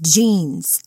jeans.